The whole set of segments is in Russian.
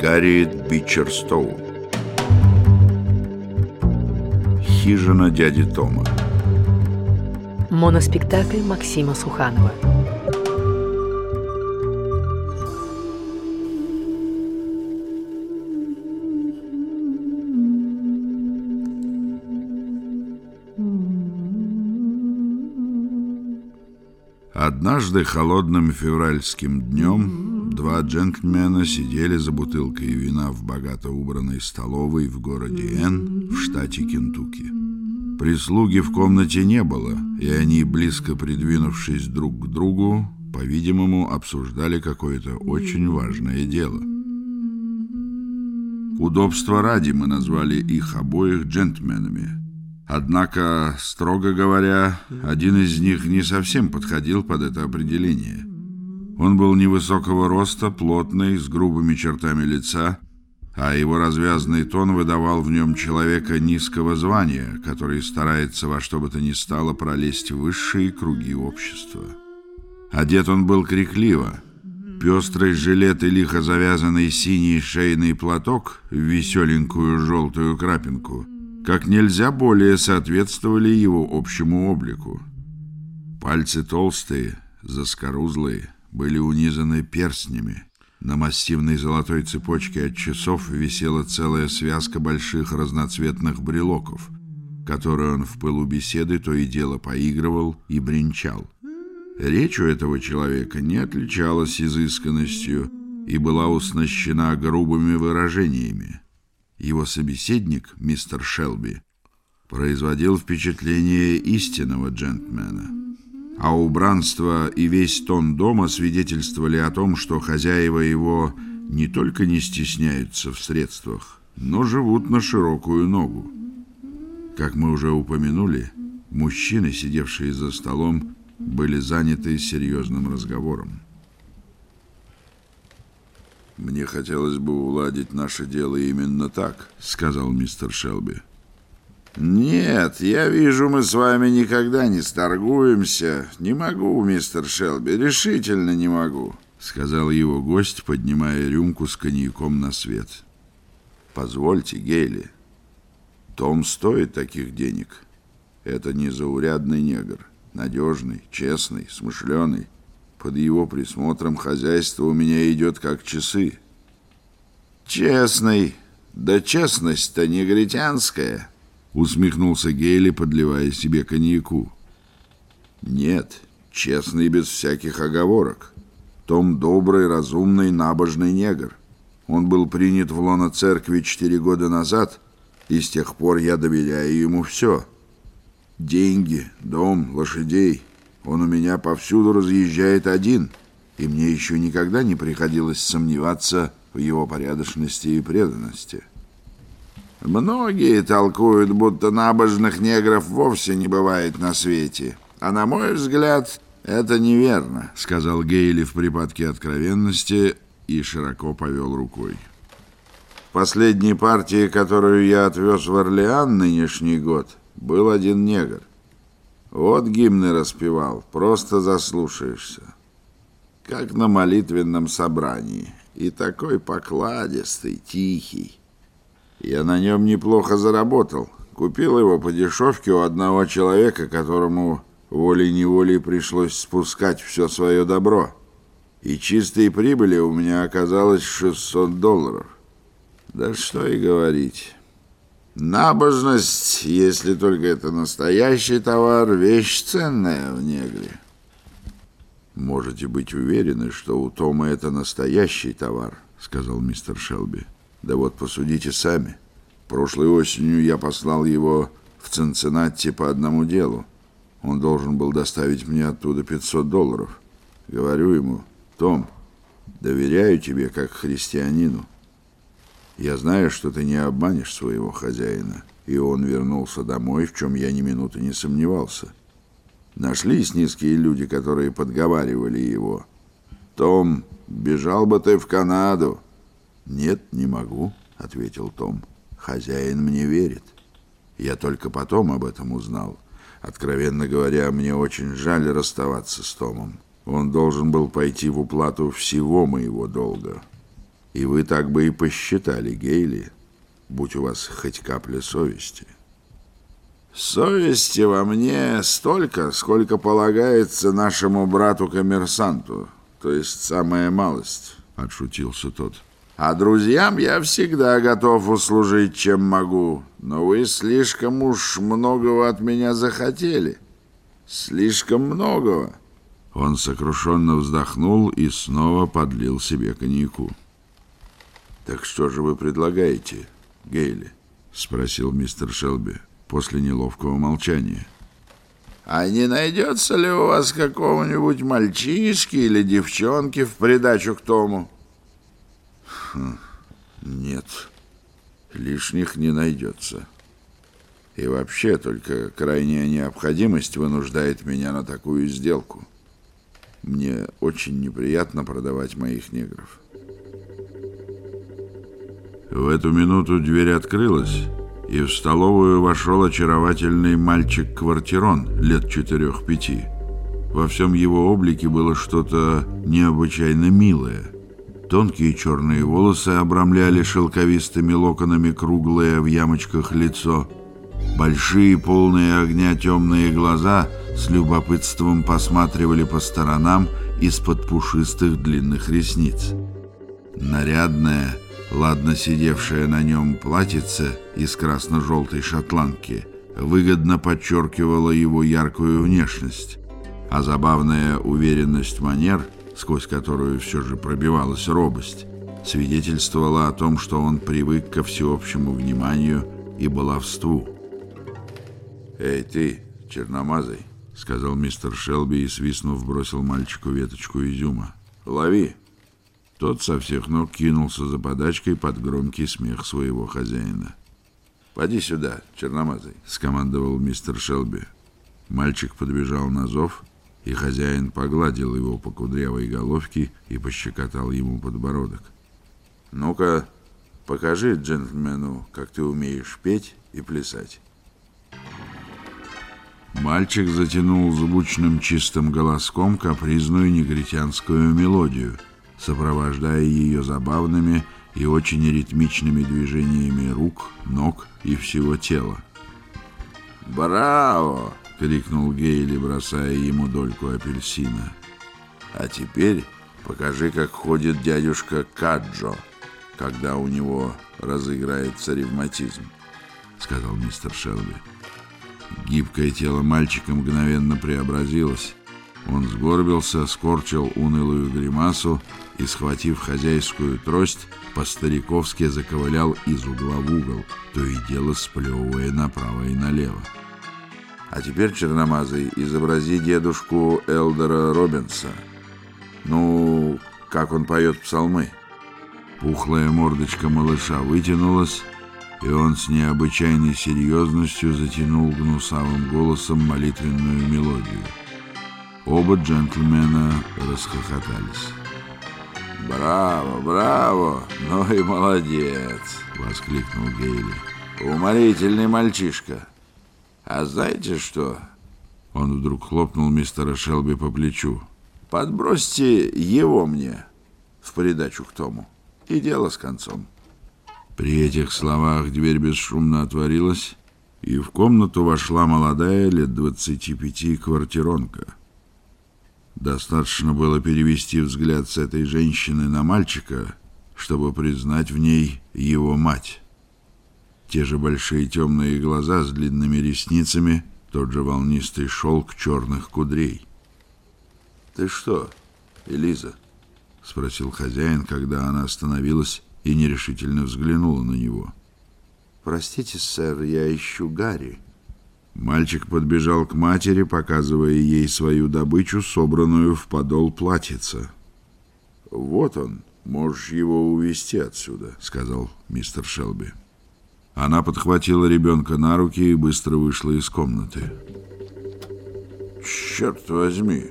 Гарриет Бичерстоу Хижина дяди Тома. Моноспектакль Максима Суханова. Однажды холодным февральским днем два джентльмена сидели за бутылкой вина в богато убранной столовой в городе Н в штате Кентукки. Прислуги в комнате не было, и они, близко придвинувшись друг к другу, по-видимому, обсуждали какое-то очень важное дело. Удобства ради мы назвали их обоих джентльменами – Однако, строго говоря, один из них не совсем подходил под это определение. Он был невысокого роста, плотный, с грубыми чертами лица, а его развязный тон выдавал в нем человека низкого звания, который старается во что бы то ни стало пролезть в высшие круги общества. Одет он был крикливо. Пестрый жилет и лихо завязанный синий шейный платок в веселенькую желтую крапинку — как нельзя более соответствовали его общему облику. Пальцы толстые, заскорузлые, были унизаны перстнями. На массивной золотой цепочке от часов висела целая связка больших разноцветных брелоков, которые он в пылу беседы то и дело поигрывал и бренчал. Речь у этого человека не отличалась изысканностью и была уснащена грубыми выражениями. Его собеседник, мистер Шелби, производил впечатление истинного джентльмена, а убранство и весь тон дома свидетельствовали о том, что хозяева его не только не стесняются в средствах, но живут на широкую ногу. Как мы уже упомянули, мужчины, сидевшие за столом, были заняты серьезным разговором. «Мне хотелось бы уладить наше дело именно так», — сказал мистер Шелби. «Нет, я вижу, мы с вами никогда не сторгуемся. Не могу, мистер Шелби, решительно не могу», — сказал его гость, поднимая рюмку с коньяком на свет. «Позвольте, Гейли, Том стоит таких денег. Это незаурядный негр, надежный, честный, смышленый. Под его присмотром хозяйство у меня идет как часы. Честный, да честность-то негритянская, усмехнулся Гейли, подливая себе коньяку. Нет, честный без всяких оговорок. Том добрый, разумный, набожный негр. Он был принят в лоно церкви четыре года назад, и с тех пор я доверяю ему все. Деньги, дом, лошадей — он у меня повсюду разъезжает один, и мне еще никогда не приходилось сомневаться в его порядочности и преданности. Многие толкуют, будто набожных негров вовсе не бывает на свете. А на мой взгляд, это неверно, сказал Гейли в припадке откровенности и широко повел рукой. В последней партии, которую я отвез в Орлеан нынешний год, был один негр. Вот гимны распевал, просто заслушаешься. Как на молитвенном собрании. И такой покладистый, тихий. Я на нем неплохо заработал. Купил его по дешевке у одного человека, которому волей-неволей пришлось спускать все свое добро. И чистой прибыли у меня оказалось 600 долларов. Да что и говорить... Набожность, если только это настоящий товар, вещь ценная в негре. Можете быть уверены, что у Тома это настоящий товар, сказал мистер Шелби. Да вот посудите сами. Прошлой осенью я послал его в Цинциннати по одному делу. Он должен был доставить мне оттуда 500 долларов. Говорю ему, Том, доверяю тебе как христианину. Я знаю, что ты не обманешь своего хозяина, и он вернулся домой, в чем я ни минуты не сомневался. Нашлись низкие люди, которые подговаривали его. «Том, бежал бы ты в Канаду!» «Нет, не могу», — ответил Том. «Хозяин мне верит. Я только потом об этом узнал. Откровенно говоря, мне очень жаль расставаться с Томом. Он должен был пойти в уплату всего моего долга». И вы так бы и посчитали, Гейли, будь у вас хоть капля совести. Совести во мне столько, сколько полагается нашему брату-коммерсанту, то есть самая малость, — отшутился тот. А друзьям я всегда готов услужить, чем могу, но вы слишком уж многого от меня захотели. Слишком многого. Он сокрушенно вздохнул и снова подлил себе коньяку. «Так что же вы предлагаете, Гейли?» — спросил мистер Шелби после неловкого молчания. «А не найдется ли у вас какого-нибудь мальчишки или девчонки в придачу к тому?» Хм, «Нет, лишних не найдется. И вообще только крайняя необходимость вынуждает меня на такую сделку. Мне очень неприятно продавать моих негров». В эту минуту дверь открылась, и в столовую вошел очаровательный мальчик-квартирон лет четырех-пяти. Во всем его облике было что-то необычайно милое. Тонкие черные волосы обрамляли шелковистыми локонами круглое в ямочках лицо. Большие, полные огня темные глаза с любопытством посматривали по сторонам из-под пушистых длинных ресниц. Нарядная, Ладно сидевшая на нем платьице из красно-желтой шотландки выгодно подчеркивала его яркую внешность, а забавная уверенность манер, сквозь которую все же пробивалась робость, свидетельствовала о том, что он привык ко всеобщему вниманию и баловству. «Эй, ты, черномазый!» — сказал мистер Шелби и, свистнув, бросил мальчику веточку изюма. «Лови!» Тот со всех ног кинулся за подачкой под громкий смех своего хозяина. «Поди сюда, черномазый», — скомандовал мистер Шелби. Мальчик подбежал на зов, и хозяин погладил его по кудрявой головке и пощекотал ему подбородок. «Ну-ка, покажи джентльмену, как ты умеешь петь и плясать». Мальчик затянул звучным чистым голоском капризную негритянскую мелодию — сопровождая ее забавными и очень ритмичными движениями рук, ног и всего тела. «Браво!» — крикнул Гейли, бросая ему дольку апельсина. «А теперь покажи, как ходит дядюшка Каджо, когда у него разыграется ревматизм», — сказал мистер Шелби. Гибкое тело мальчика мгновенно преобразилось. Он сгорбился, скорчил унылую гримасу и, схватив хозяйскую трость, по-стариковски заковылял из угла в угол, то и дело сплевывая направо и налево. А теперь, черномазый, изобрази дедушку Элдера Робинса. Ну, как он поет псалмы. Пухлая мордочка малыша вытянулась, и он с необычайной серьезностью затянул гнусавым голосом молитвенную мелодию. Оба джентльмена расхохотались. «Браво, браво! Ну и молодец!» — воскликнул Гейли. «Уморительный мальчишка! А знаете что?» Он вдруг хлопнул мистера Шелби по плечу. «Подбросьте его мне в придачу к тому, и дело с концом». При этих словах дверь бесшумно отворилась, и в комнату вошла молодая, лет двадцати пяти, квартиронка — Достаточно было перевести взгляд с этой женщины на мальчика, чтобы признать в ней его мать. Те же большие темные глаза с длинными ресницами, тот же волнистый шелк черных кудрей. «Ты что, Элиза?» — спросил хозяин, когда она остановилась и нерешительно взглянула на него. «Простите, сэр, я ищу Гарри». Мальчик подбежал к матери, показывая ей свою добычу, собранную в подол платьица. «Вот он, можешь его увезти отсюда», — сказал мистер Шелби. Она подхватила ребенка на руки и быстро вышла из комнаты. «Черт возьми!»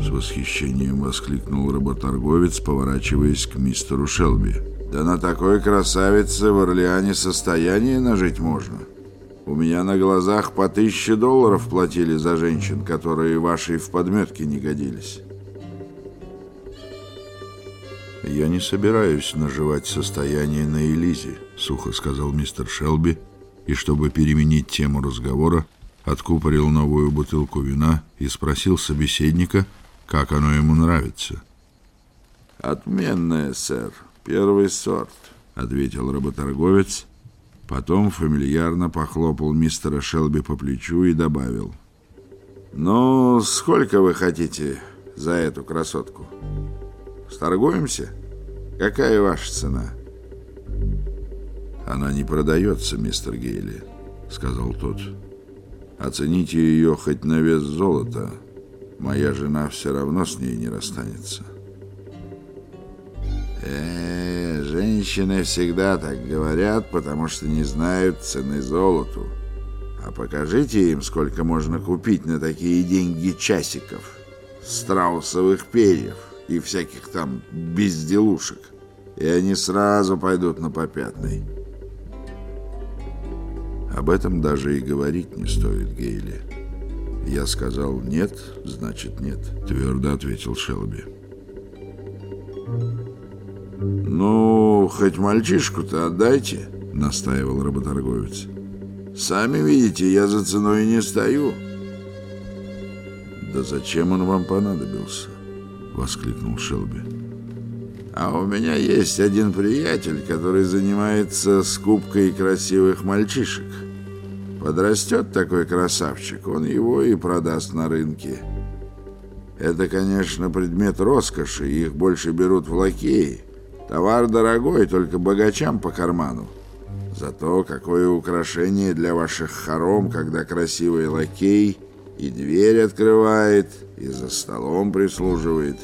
С восхищением воскликнул работорговец, поворачиваясь к мистеру Шелби. «Да на такой красавице в Орлеане состояние нажить можно!» У меня на глазах по тысяче долларов платили за женщин, которые вашей в подметке не годились. «Я не собираюсь наживать состояние на Элизе», — сухо сказал мистер Шелби, и, чтобы переменить тему разговора, откупорил новую бутылку вина и спросил собеседника, как оно ему нравится. «Отменное, сэр, первый сорт», — ответил работорговец, потом фамильярно похлопал мистера Шелби по плечу и добавил. «Ну, сколько вы хотите за эту красотку? Сторгуемся? Какая ваша цена?» «Она не продается, мистер Гейли», — сказал тот. «Оцените ее хоть на вес золота. Моя жена все равно с ней не расстанется». Э, женщины всегда так говорят, потому что не знают цены золоту. А покажите им, сколько можно купить на такие деньги часиков, страусовых перьев и всяких там безделушек, и они сразу пойдут на попятный. Об этом даже и говорить не стоит, Гейли. Я сказал «нет», значит «нет», твердо ответил Шелби. «Ну, хоть мальчишку-то отдайте», — настаивал работорговец. «Сами видите, я за ценой не стою». «Да зачем он вам понадобился?» — воскликнул Шелби. «А у меня есть один приятель, который занимается скупкой красивых мальчишек. Подрастет такой красавчик, он его и продаст на рынке. Это, конечно, предмет роскоши, их больше берут в лакеи, Товар дорогой, только богачам по карману. Зато какое украшение для ваших хором, когда красивый лакей и дверь открывает, и за столом прислуживает.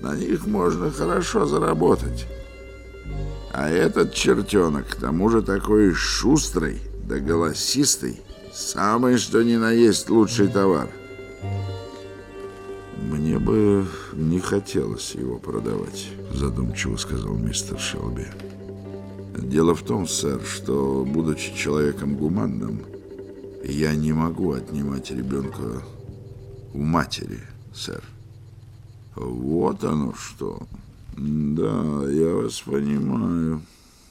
На них можно хорошо заработать. А этот чертенок, к тому же такой шустрый да голосистый, самый что ни на есть лучший товар. «Мне бы не хотелось его продавать», — задумчиво сказал мистер Шелби. «Дело в том, сэр, что, будучи человеком гуманным, я не могу отнимать ребенка у матери, сэр». «Вот оно что! Да, я вас понимаю.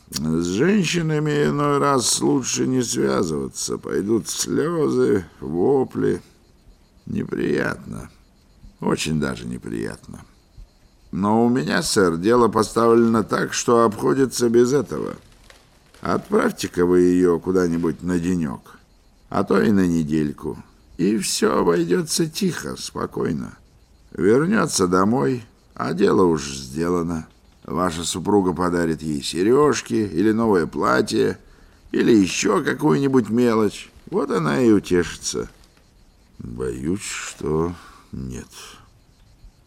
С женщинами иной раз лучше не связываться. Пойдут слезы, вопли. Неприятно». Очень даже неприятно. Но у меня, сэр, дело поставлено так, что обходится без этого. Отправьте-ка вы ее куда-нибудь на денек, а то и на недельку. И все обойдется тихо, спокойно. Вернется домой, а дело уж сделано. Ваша супруга подарит ей сережки или новое платье, или еще какую-нибудь мелочь. Вот она и утешится. Боюсь, что нет.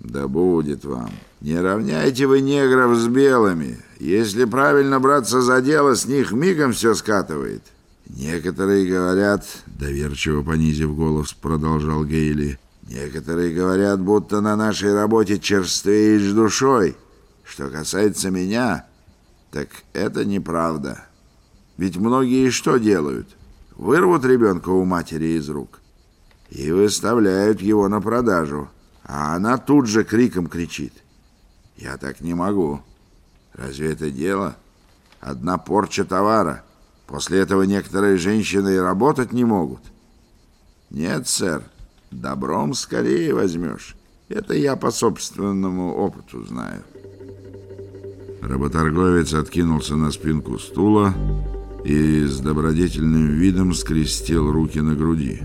Да будет вам. Не равняйте вы негров с белыми. Если правильно браться за дело, с них мигом все скатывает. Некоторые говорят, доверчиво понизив голос, продолжал Гейли, некоторые говорят, будто на нашей работе черствеешь душой. Что касается меня, так это неправда. Ведь многие что делают? Вырвут ребенка у матери из рук и выставляют его на продажу. А она тут же криком кричит. Я так не могу. Разве это дело? Одна порча товара. После этого некоторые женщины и работать не могут. Нет, сэр, добром скорее возьмешь. Это я по собственному опыту знаю. Работорговец откинулся на спинку стула и с добродетельным видом скрестил руки на груди.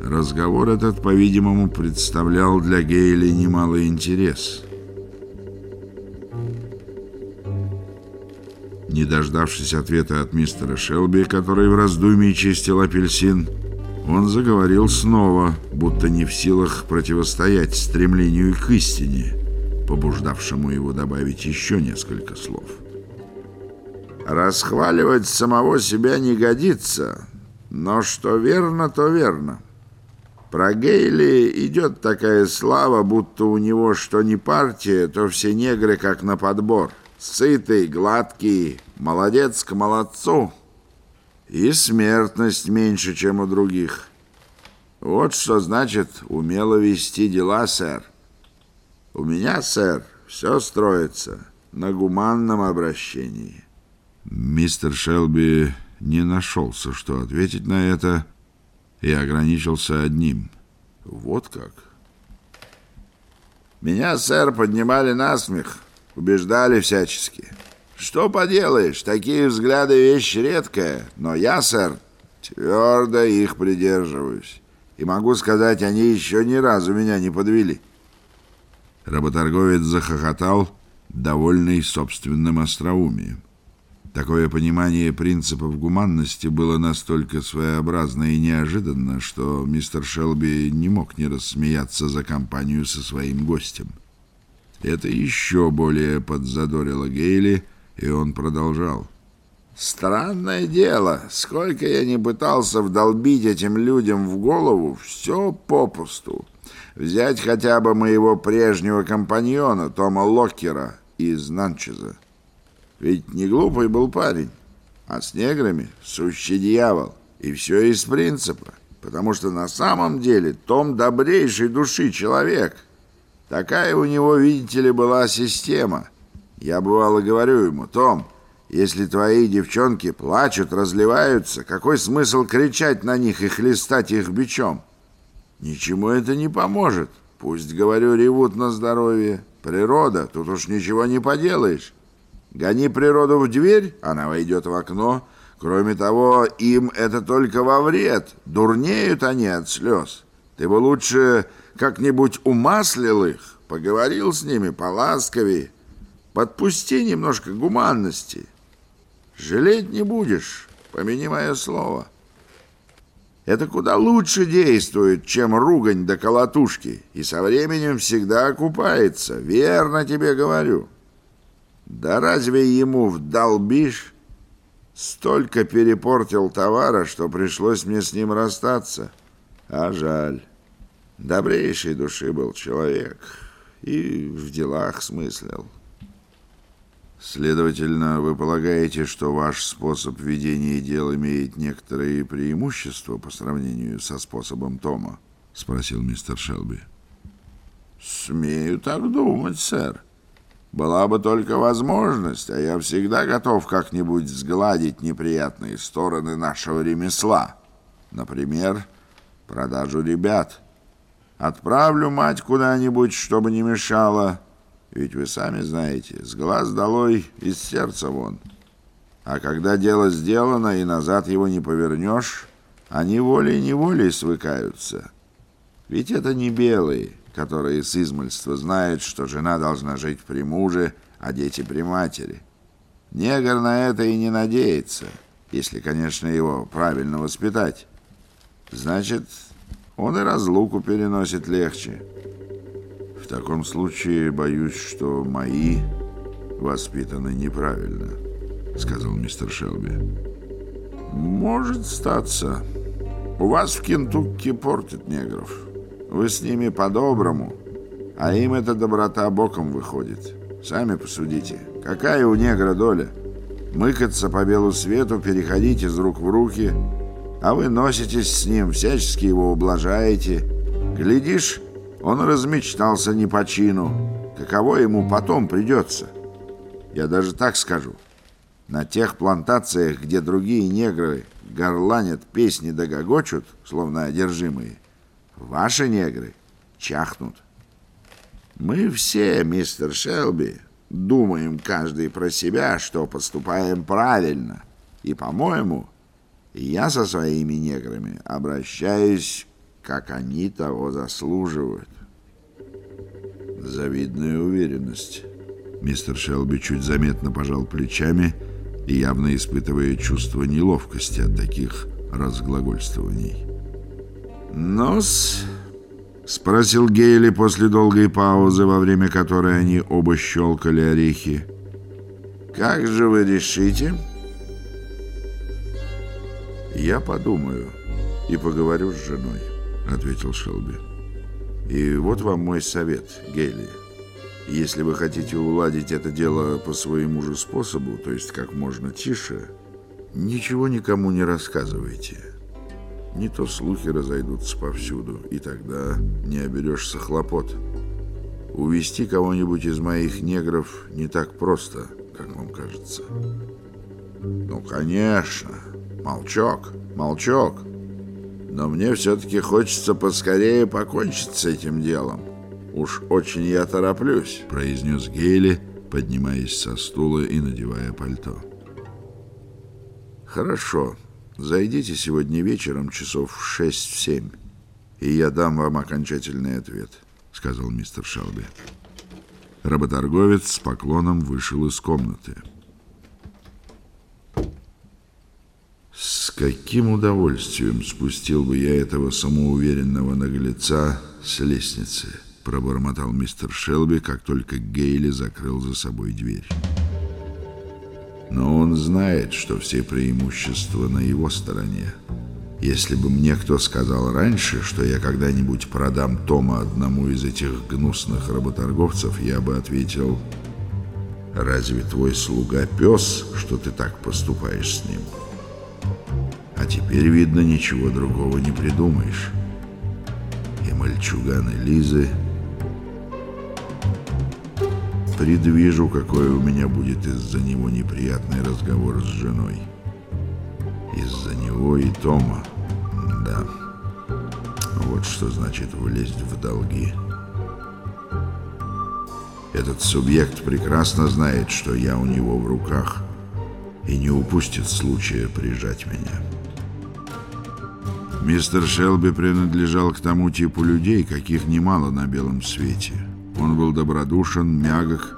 Разговор этот, по-видимому, представлял для Гейли немалый интерес. Не дождавшись ответа от мистера Шелби, который в раздумье чистил апельсин, он заговорил снова, будто не в силах противостоять стремлению к истине, побуждавшему его добавить еще несколько слов. «Расхваливать самого себя не годится, но что верно, то верно». Про Гейли идет такая слава, будто у него что не партия, то все негры как на подбор. Сытый, гладкий, молодец к молодцу. И смертность меньше, чем у других. Вот что значит умело вести дела, сэр. У меня, сэр, все строится. на гуманном обращении. Мистер Шелби не нашелся, что ответить на это, и ограничился одним. Вот как. Меня, сэр, поднимали на смех, убеждали всячески. Что поделаешь, такие взгляды вещь редкая, но я, сэр, твердо их придерживаюсь. И могу сказать, они еще ни разу меня не подвели. Работорговец захохотал, довольный собственным остроумием. Такое понимание принципов гуманности было настолько своеобразно и неожиданно, что мистер Шелби не мог не рассмеяться за компанию со своим гостем. Это еще более подзадорило Гейли, и он продолжал. «Странное дело, сколько я не пытался вдолбить этим людям в голову, все попусту. Взять хотя бы моего прежнего компаньона, Тома Локкера из Нанчеза. Ведь не глупый был парень, а с неграми сущий дьявол. И все из принципа, потому что на самом деле Том добрейшей души человек. Такая у него, видите ли, была система. Я бывало говорю ему, Том, если твои девчонки плачут, разливаются, какой смысл кричать на них и хлестать их бичом? Ничему это не поможет. Пусть, говорю, ревут на здоровье. Природа, тут уж ничего не поделаешь. Гони природу в дверь, она войдет в окно. Кроме того, им это только во вред. Дурнеют они от слез. Ты бы лучше как-нибудь умаслил их, поговорил с ними поласковее. Подпусти немножко гуманности. Жалеть не будешь, помяни мое слово. Это куда лучше действует, чем ругань до колотушки, и со временем всегда окупается, верно тебе говорю». Да разве ему вдолбишь? Столько перепортил товара, что пришлось мне с ним расстаться. А жаль. Добрейшей души был человек и в делах смыслил. Следовательно, вы полагаете, что ваш способ ведения дел имеет некоторые преимущества по сравнению со способом Тома? Спросил мистер Шелби. Смею так думать, сэр. Была бы только возможность, а я всегда готов как-нибудь сгладить неприятные стороны нашего ремесла. Например, продажу ребят. Отправлю мать куда-нибудь, чтобы не мешала. Ведь вы сами знаете, с глаз долой, из сердца вон. А когда дело сделано и назад его не повернешь, они волей-неволей свыкаются. Ведь это не белые, которые с измольства знают, что жена должна жить при муже, а дети при матери. Негр на это и не надеется, если, конечно, его правильно воспитать. Значит, он и разлуку переносит легче. В таком случае боюсь, что мои воспитаны неправильно, сказал мистер Шелби. Может статься. У вас в Кентукки портят негров. Вы с ними по-доброму, а им эта доброта боком выходит. Сами посудите, какая у негра доля? Мыкаться по белу свету, переходить из рук в руки, а вы носитесь с ним, всячески его ублажаете. Глядишь, он размечтался не по чину. Каково ему потом придется? Я даже так скажу. На тех плантациях, где другие негры горланят песни да гогочут, словно одержимые, Ваши негры чахнут. Мы все, мистер Шелби, думаем каждый про себя, что поступаем правильно. И, по-моему, я со своими неграми обращаюсь, как они того заслуживают. Завидная уверенность. Мистер Шелби чуть заметно пожал плечами и явно испытывая чувство неловкости от таких разглагольствований. «Ну-с?» — спросил Гейли после долгой паузы, во время которой они оба щелкали орехи. «Как же вы решите?» «Я подумаю и поговорю с женой», — ответил Шелби. «И вот вам мой совет, Гейли. Если вы хотите уладить это дело по своему же способу, то есть как можно тише, ничего никому не рассказывайте». Не то слухи разойдутся повсюду, и тогда не оберешься хлопот. увести кого-нибудь из моих негров не так просто, как вам кажется. Ну, конечно, молчок, молчок. Но мне все-таки хочется поскорее покончить с этим делом. Уж очень я тороплюсь, произнес Гейли, поднимаясь со стула и надевая пальто. Хорошо, зайдите сегодня вечером часов в шесть-семь, и я дам вам окончательный ответ, сказал мистер Шелби. Работорговец с поклоном вышел из комнаты. С каким удовольствием спустил бы я этого самоуверенного наглеца с лестницы, пробормотал мистер Шелби, как только Гейли закрыл за собой дверь. Но он знает, что все преимущества на его стороне. Если бы мне кто сказал раньше, что я когда-нибудь продам Тома одному из этих гнусных работорговцев, я бы ответил, «Разве твой слуга пес, что ты так поступаешь с ним?» Теперь, видно, ничего другого не придумаешь. И мальчуганы Лизы... Предвижу, какой у меня будет из-за него неприятный разговор с женой. Из-за него и Тома. Да. Вот что значит влезть в долги. Этот субъект прекрасно знает, что я у него в руках, и не упустит случая прижать меня. Мистер Шелби принадлежал к тому типу людей, каких немало на белом свете. Он был добродушен, мягок,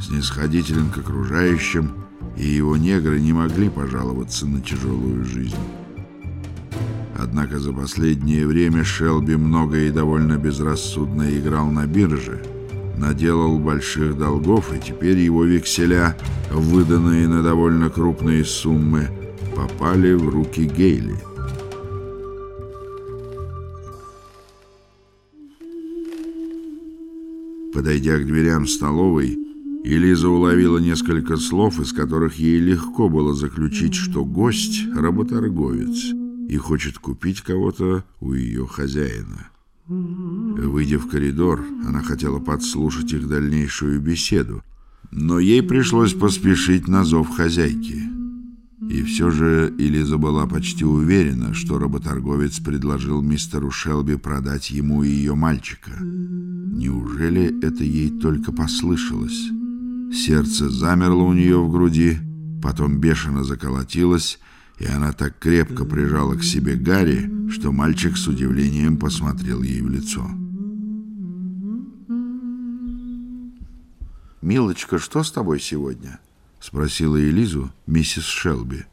снисходителен к окружающим, и его негры не могли пожаловаться на тяжелую жизнь. Однако за последнее время Шелби много и довольно безрассудно играл на бирже, наделал больших долгов, и теперь его векселя, выданные на довольно крупные суммы, попали в руки Гейли – Подойдя к дверям столовой, Элиза уловила несколько слов, из которых ей легко было заключить, что гость — работорговец и хочет купить кого-то у ее хозяина. Выйдя в коридор, она хотела подслушать их дальнейшую беседу, но ей пришлось поспешить на зов хозяйки. И все же Элиза была почти уверена, что работорговец предложил мистеру Шелби продать ему ее мальчика. Неужели это ей только послышалось? Сердце замерло у нее в груди, потом бешено заколотилось, и она так крепко прижала к себе Гарри, что мальчик с удивлением посмотрел ей в лицо. «Милочка, что с тобой сегодня?» — спросила Элизу миссис Шелби.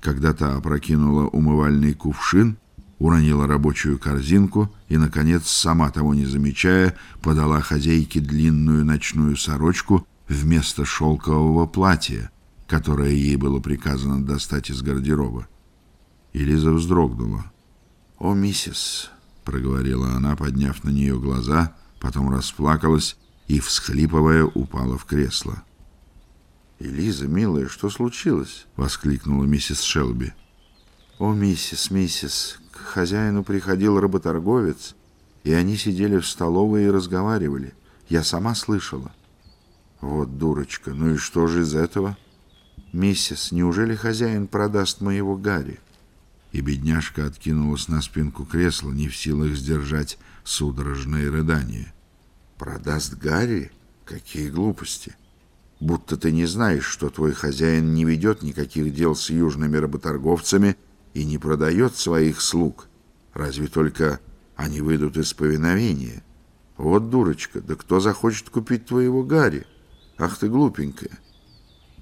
Когда та опрокинула умывальный кувшин, уронила рабочую корзинку и, наконец, сама того не замечая, подала хозяйке длинную ночную сорочку вместо шелкового платья, которое ей было приказано достать из гардероба. Элиза вздрогнула. «О, миссис!» — проговорила она, подняв на нее глаза, потом расплакалась и, всхлипывая, упала в кресло. «Элиза, милая, что случилось?» — воскликнула миссис Шелби. «О, миссис, миссис, к хозяину приходил работорговец, и они сидели в столовой и разговаривали. Я сама слышала». «Вот дурочка, ну и что же из этого?» «Миссис, неужели хозяин продаст моего Гарри?» И бедняжка откинулась на спинку кресла, не в силах сдержать судорожные рыдания. «Продаст Гарри? Какие глупости!» Будто ты не знаешь, что твой хозяин не ведет никаких дел с южными работорговцами и не продает своих слуг. Разве только они выйдут из повиновения. Вот дурочка, да кто захочет купить твоего Гарри? Ах ты глупенькая.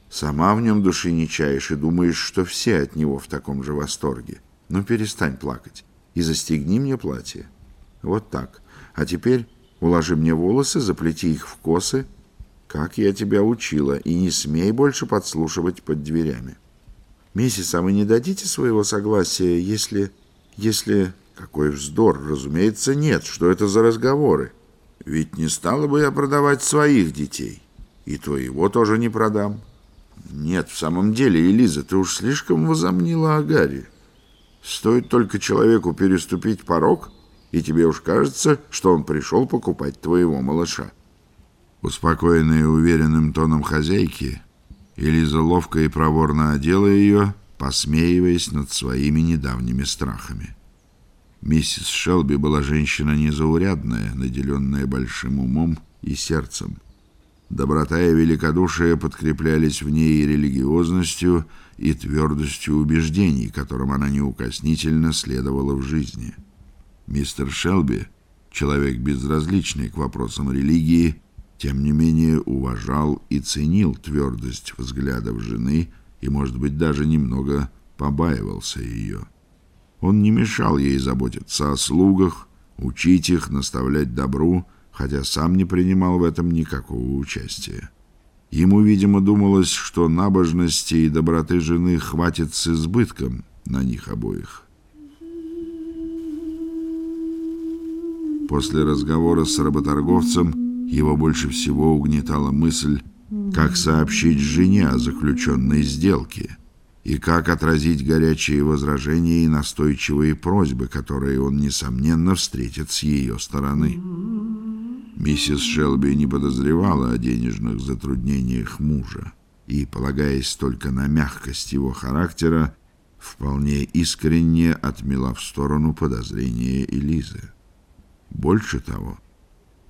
Сама в нем души не чаешь и думаешь, что все от него в таком же восторге. Ну, перестань плакать и застегни мне платье. Вот так. А теперь уложи мне волосы, заплети их в косы, как я тебя учила, и не смей больше подслушивать под дверями. Миссис, а вы не дадите своего согласия, если... если... Какой вздор, разумеется, нет. Что это за разговоры? Ведь не стала бы я продавать своих детей. И твоего тоже не продам. Нет, в самом деле, Элиза, ты уж слишком возомнила о Гарри. Стоит только человеку переступить порог, и тебе уж кажется, что он пришел покупать твоего малыша. Успокоенная уверенным тоном хозяйки, Элиза ловко и проворно одела ее, посмеиваясь над своими недавними страхами. Миссис Шелби была женщина незаурядная, наделенная большим умом и сердцем. Доброта и великодушие подкреплялись в ней религиозностью и твердостью убеждений, которым она неукоснительно следовала в жизни. Мистер Шелби, человек безразличный к вопросам религии, тем не менее уважал и ценил твердость взглядов жены и, может быть, даже немного побаивался ее. Он не мешал ей заботиться о слугах, учить их, наставлять добру, хотя сам не принимал в этом никакого участия. Ему, видимо, думалось, что набожности и доброты жены хватит с избытком на них обоих. После разговора с работорговцем его больше всего угнетала мысль, как сообщить жене о заключенной сделке и как отразить горячие возражения и настойчивые просьбы, которые он, несомненно, встретит с ее стороны. Миссис Шелби не подозревала о денежных затруднениях мужа и, полагаясь только на мягкость его характера, вполне искренне отмела в сторону подозрения Элизы. Больше того,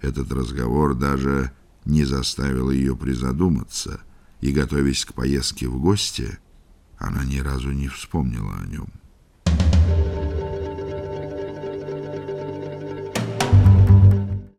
этот разговор даже не заставил ее призадуматься, и, готовясь к поездке в гости, она ни разу не вспомнила о нем.